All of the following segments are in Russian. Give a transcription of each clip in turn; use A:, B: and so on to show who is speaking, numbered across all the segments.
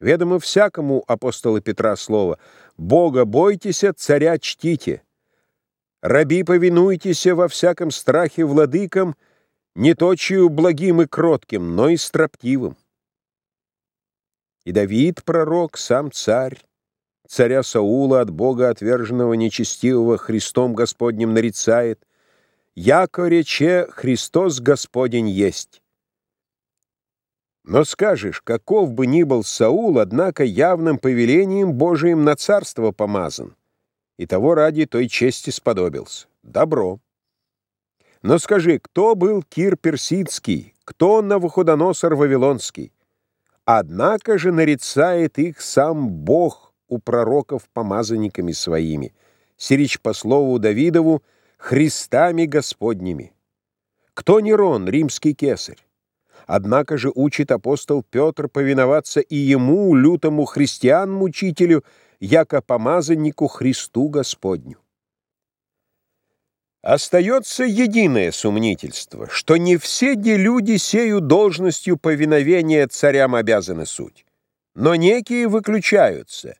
A: Ведомо всякому апостола Петра слово «Бога бойтеся, царя чтите». Раби повинуйтесь во всяком страхе владыкам, не точию благим и кротким, но и строптивым. И Давид, пророк, сам царь, царя Саула от Бога отверженного нечестивого Христом Господним нарицает, «Яко рече Христос Господень есть». Но скажешь, каков бы ни был Саул, однако явным повелением Божиим на царство помазан и того ради той чести сподобился. Добро. Но скажи, кто был Кир Персидский, кто Навуходоносор Вавилонский? Однако же нарицает их сам Бог у пророков помазанниками своими, сирич по слову Давидову, Христами Господними. Кто Нерон, римский кесарь? Однако же учит апостол Петр повиноваться и ему, лютому христиан-мучителю, яко помазаннику Христу Господню. Остается единое сумнительство, что не все де люди сею должностью повиновения царям обязаны суть, но некие выключаются,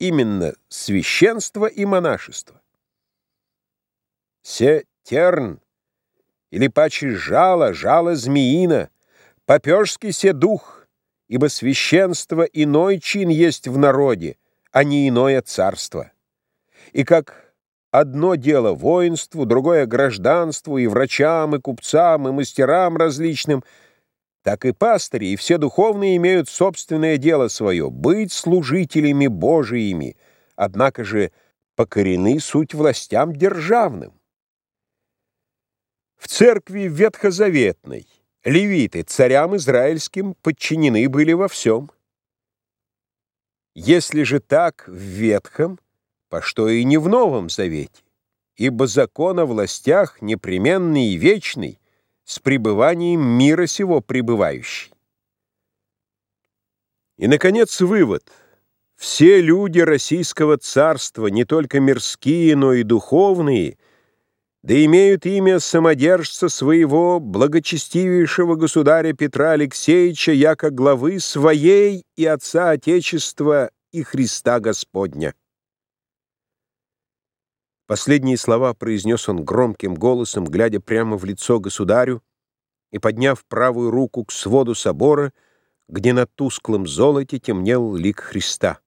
A: именно священство и монашество. Се терн, или паче жало, жало змеина, попежский се дух, ибо священство иной чин есть в народе, а не иное царство. И как одно дело воинству, другое гражданству, и врачам, и купцам, и мастерам различным, так и пастыри, и все духовные имеют собственное дело свое — быть служителями Божиими, однако же покорены суть властям державным. В церкви ветхозаветной левиты царям израильским подчинены были во всем. Если же так в Ветхом, по что и не в Новом Завете, ибо закон о властях непременный и вечный, с пребыванием мира сего пребывающий. И, наконец, вывод. Все люди Российского царства, не только мирские, но и духовные, да имеют имя самодержца своего благочестивейшего государя Петра Алексеевича, яко главы своей и Отца Отечества и Христа Господня. Последние слова произнес он громким голосом, глядя прямо в лицо государю и подняв правую руку к своду собора, где на тусклом золоте темнел лик Христа.